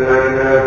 الله لا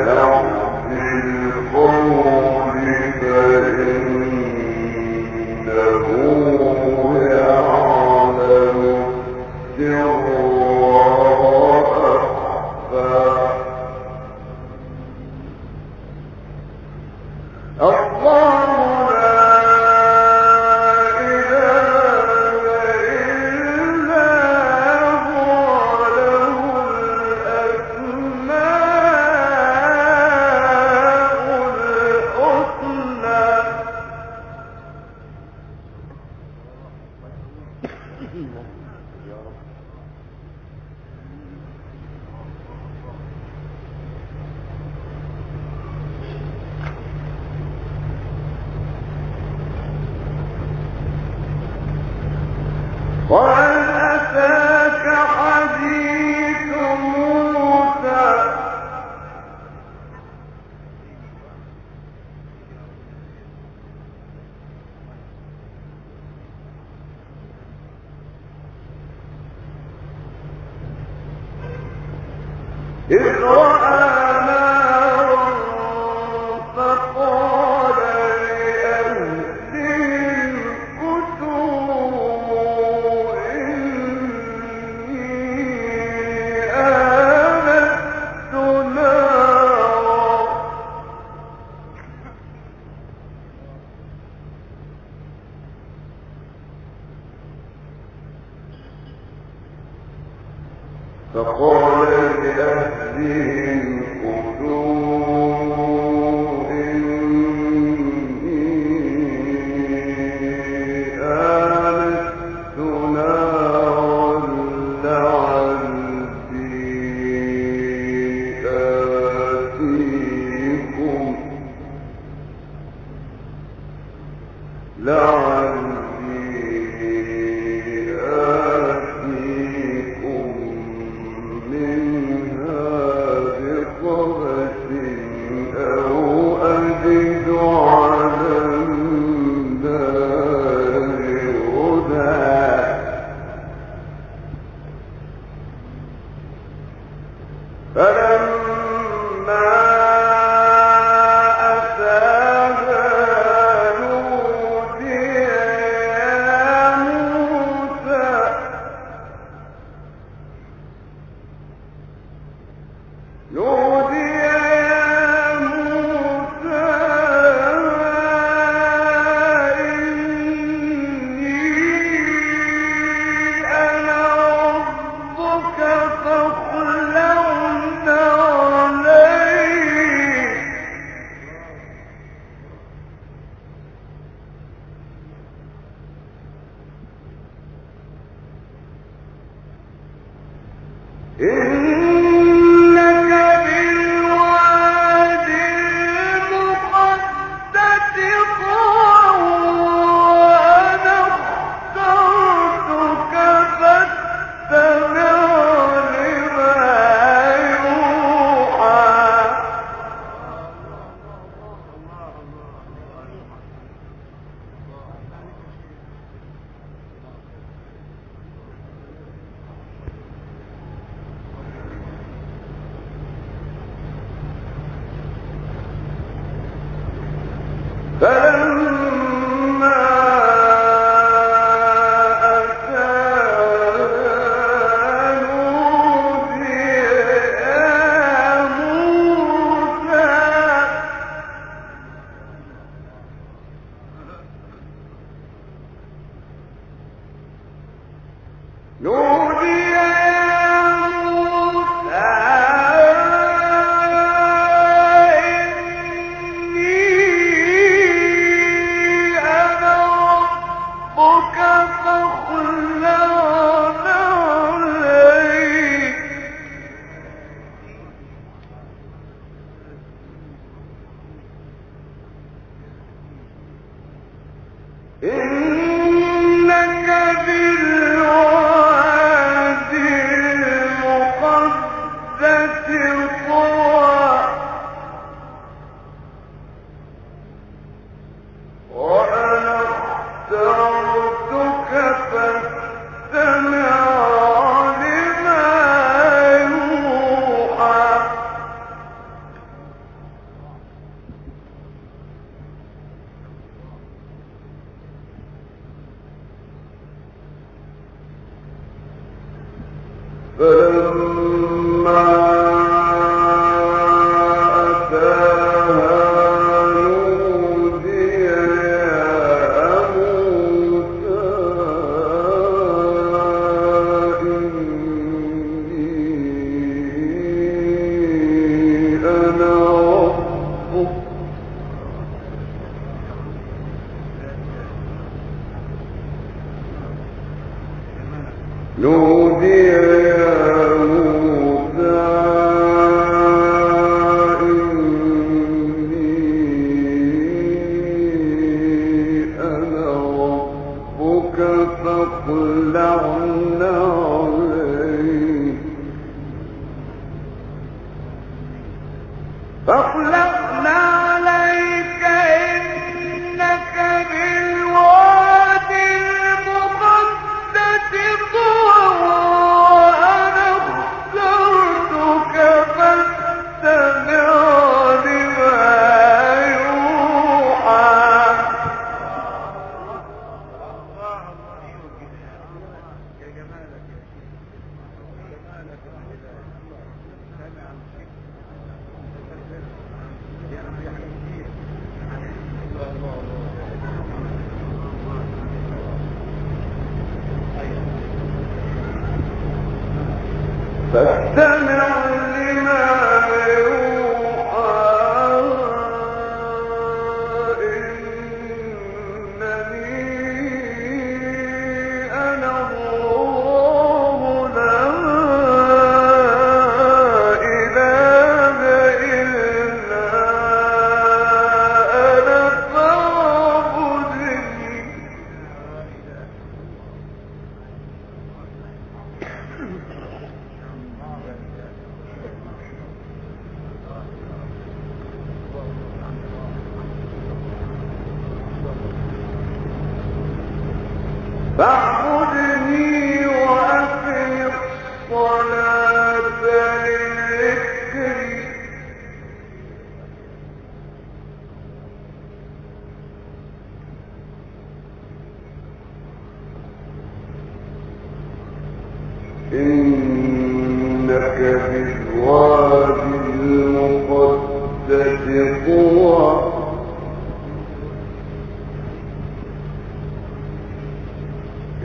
فقل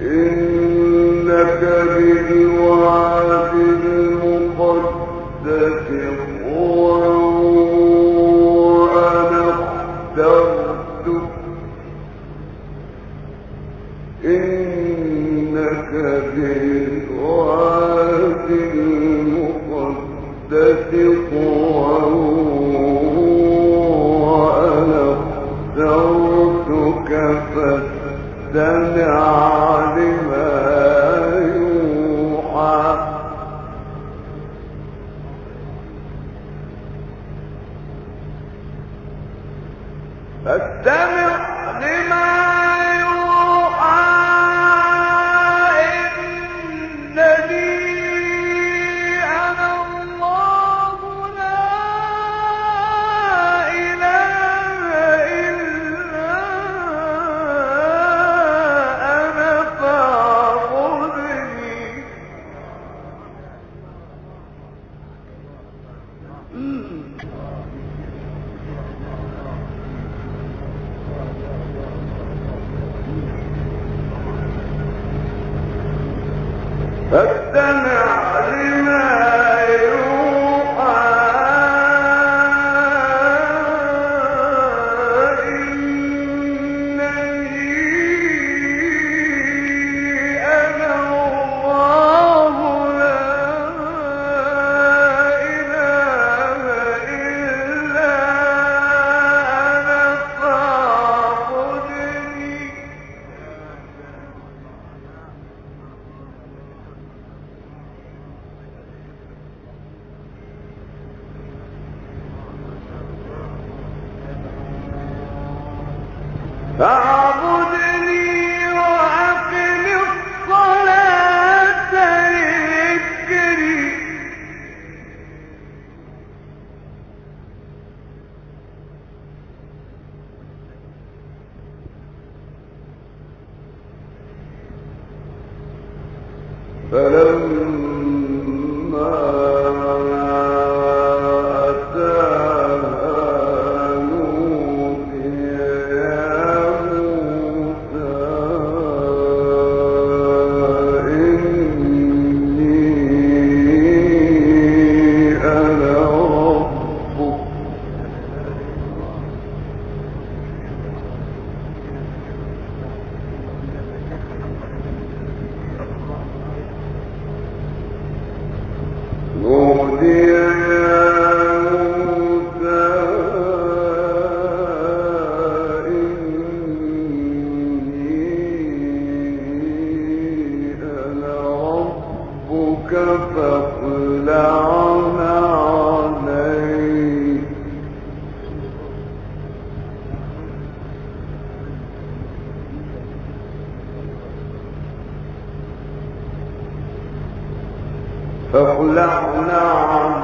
إنك بالوعد المقدس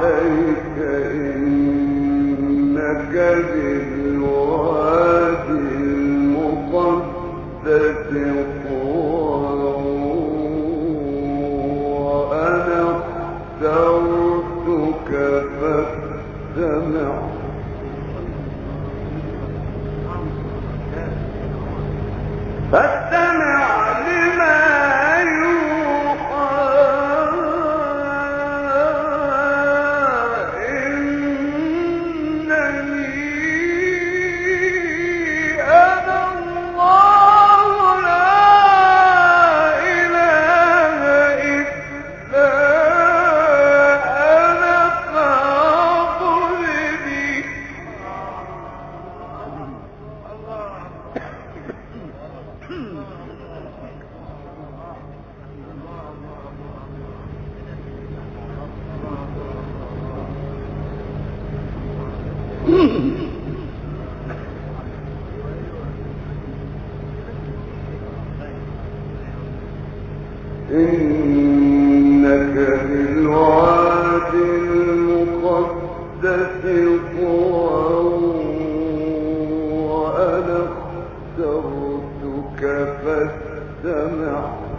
عليك إنك يوحى فاستمع.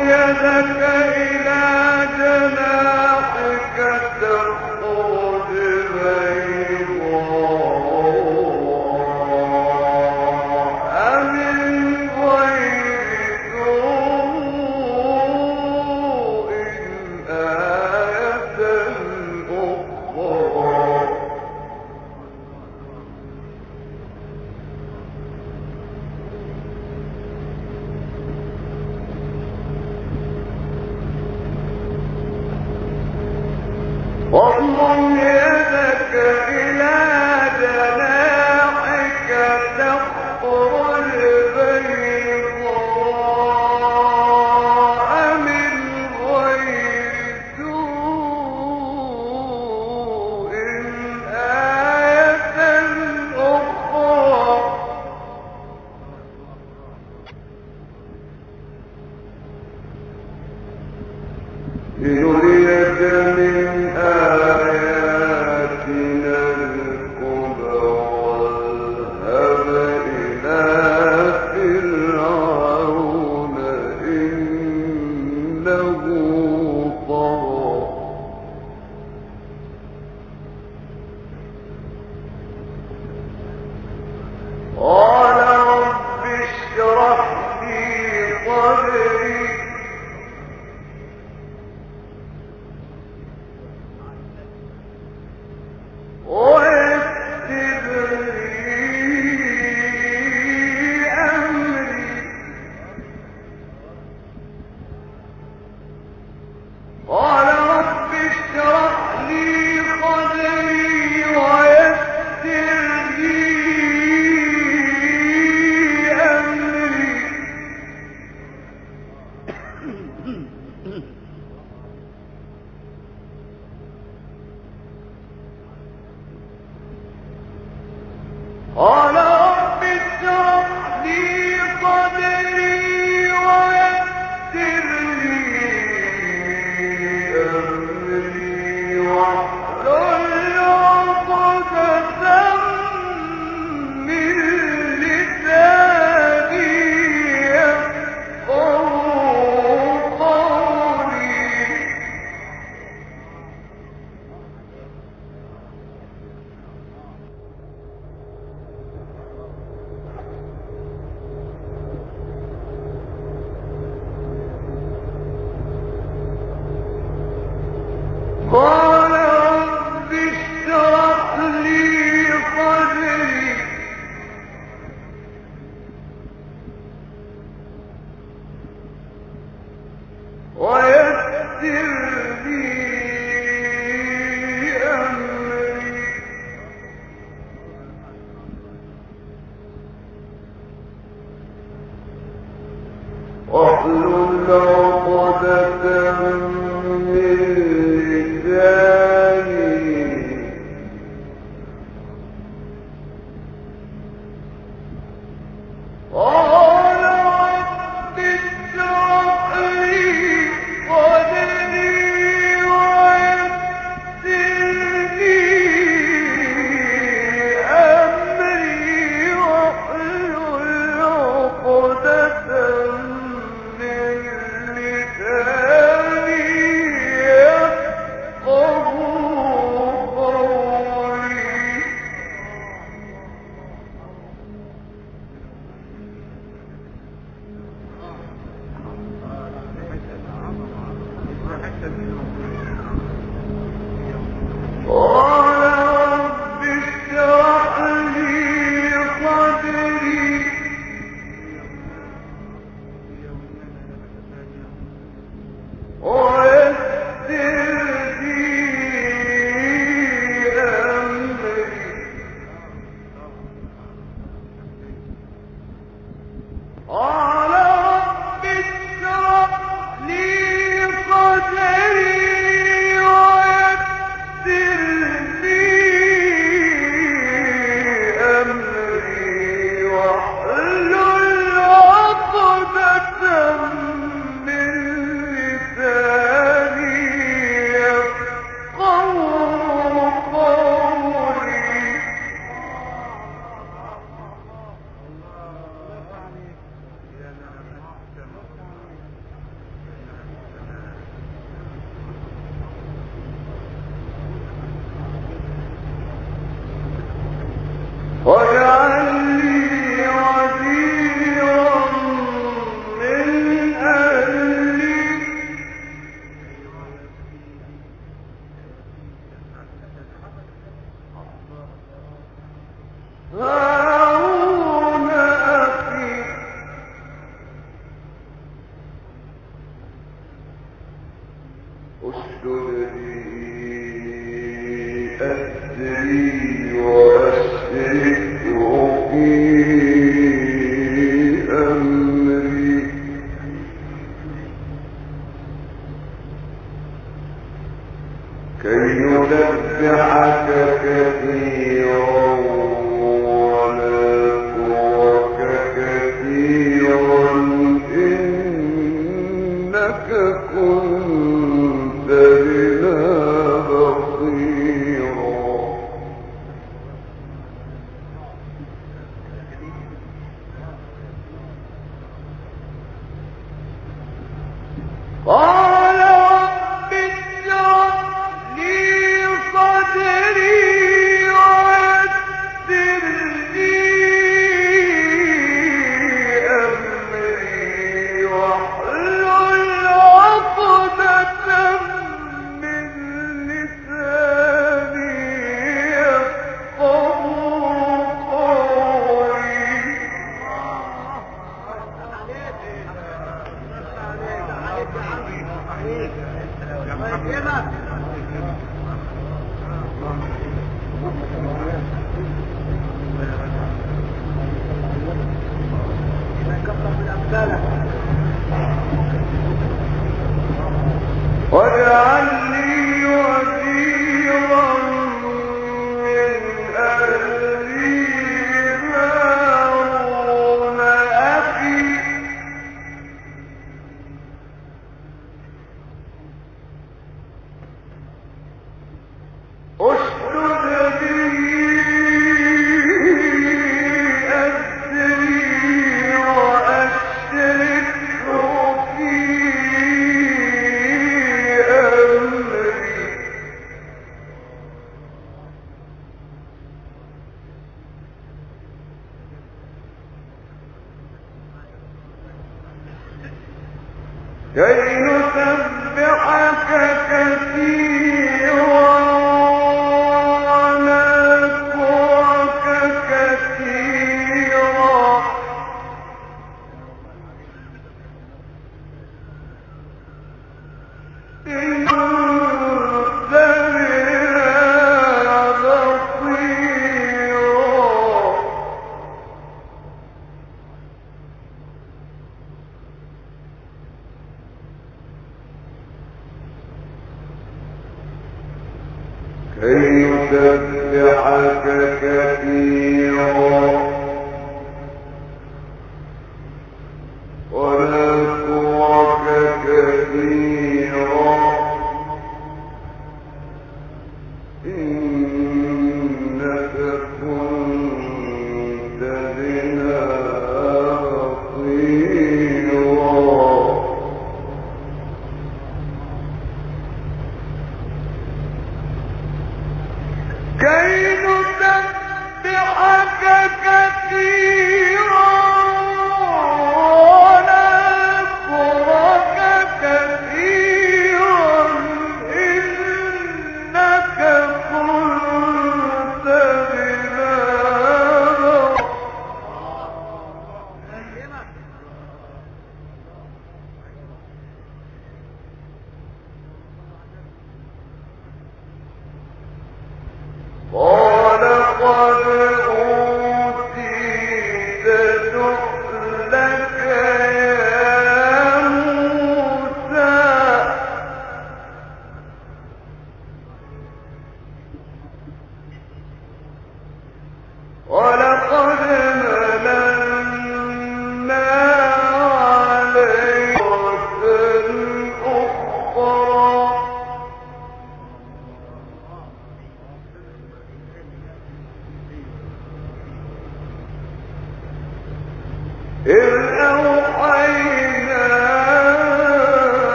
يدك إلى جنبك وَجَنِي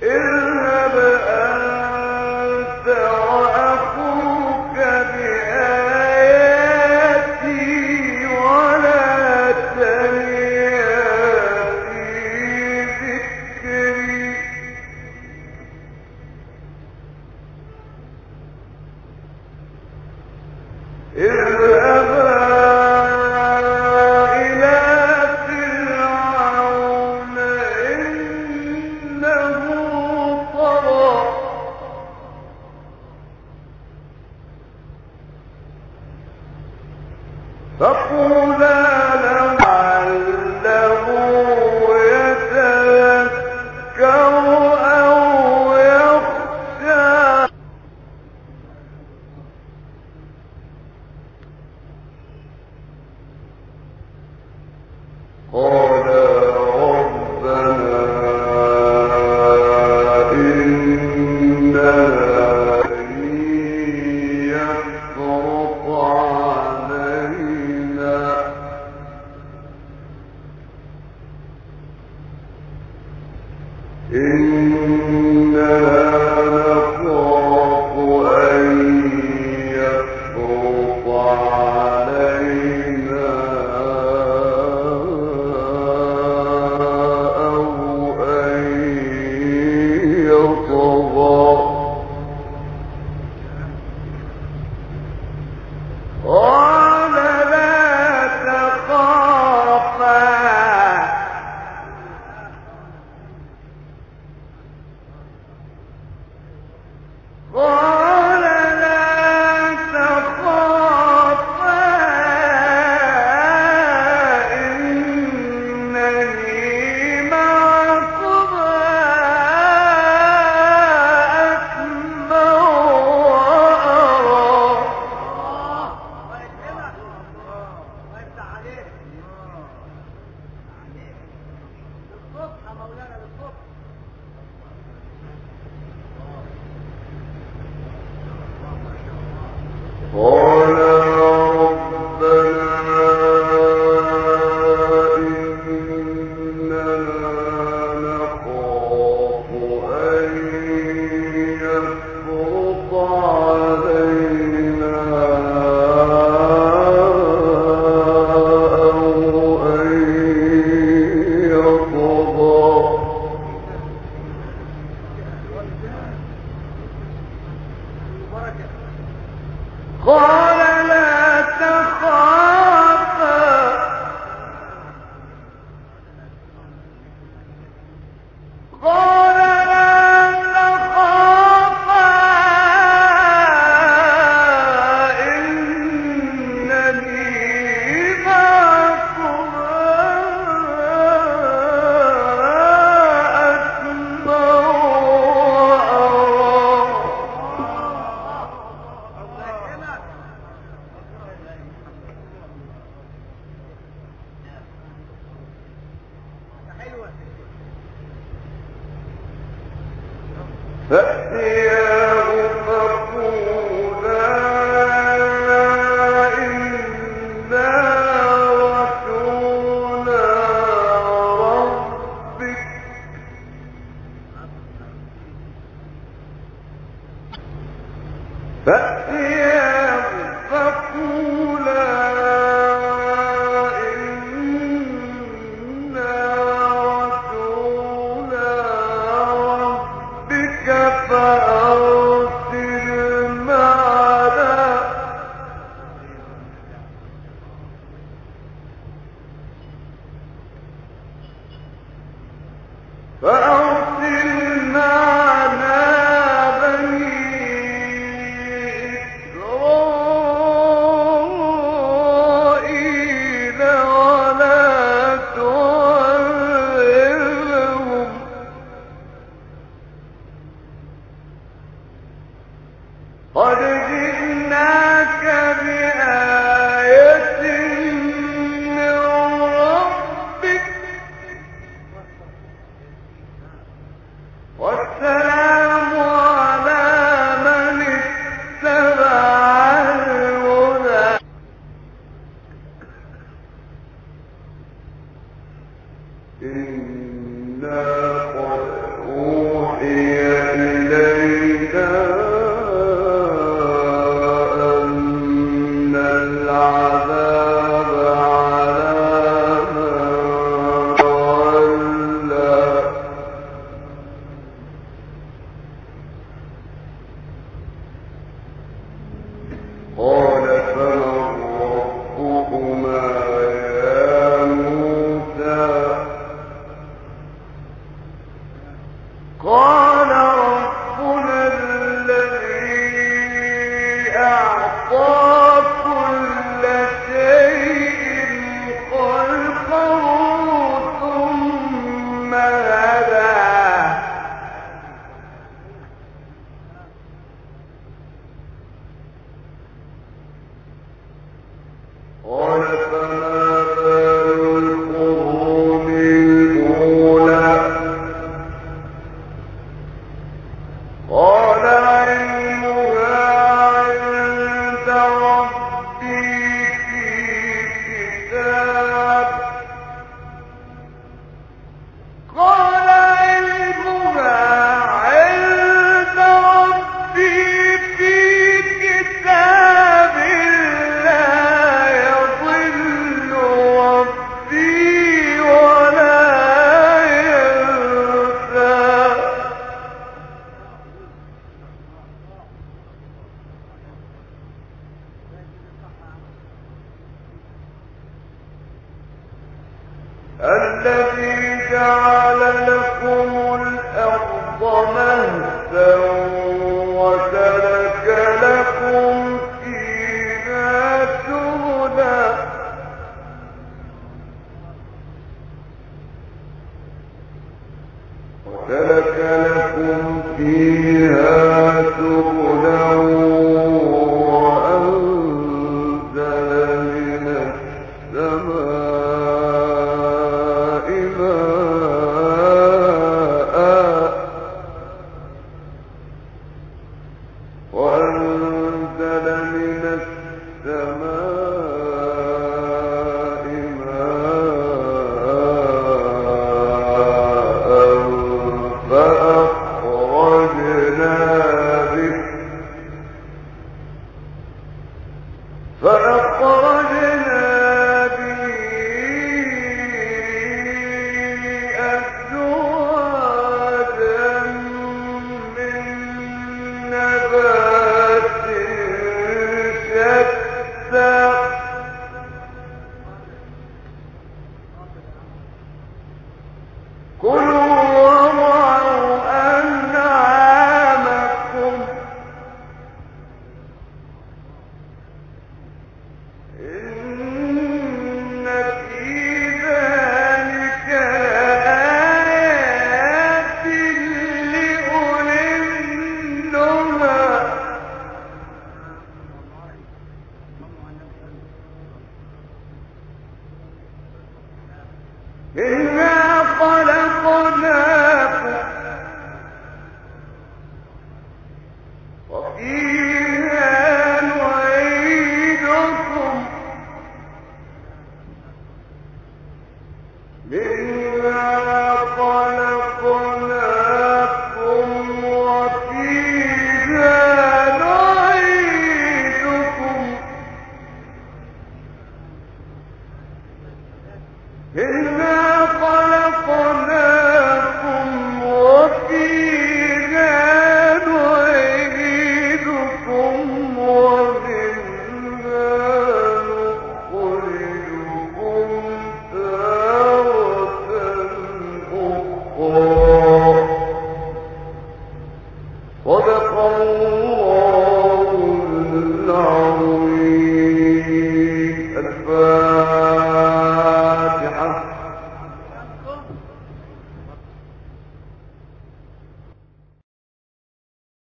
فأرسل